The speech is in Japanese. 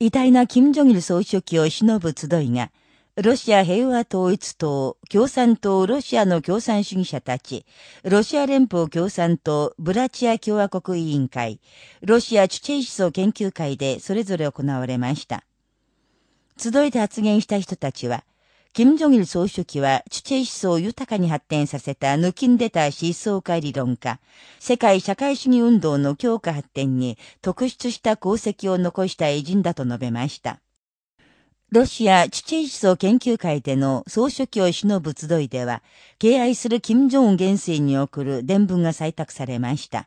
偉大な金正日総書記を忍ぶ集いが、ロシア平和統一党、共産党ロシアの共産主義者たち、ロシア連邦共産党ブラチア共和国委員会、ロシアチュチェイ思想研究会でそれぞれ行われました。集いで発言した人たちは、金正日総書記は、チュチェ思想を豊かに発展させた抜きんでた思想家理論家、世界社会主義運動の強化発展に特筆した功績を残した偉人だと述べました。ロシアチチェイ思想研究会での総書記を忍ぶ集いでは、敬愛する金正恩元帥に送る伝聞が採択されました。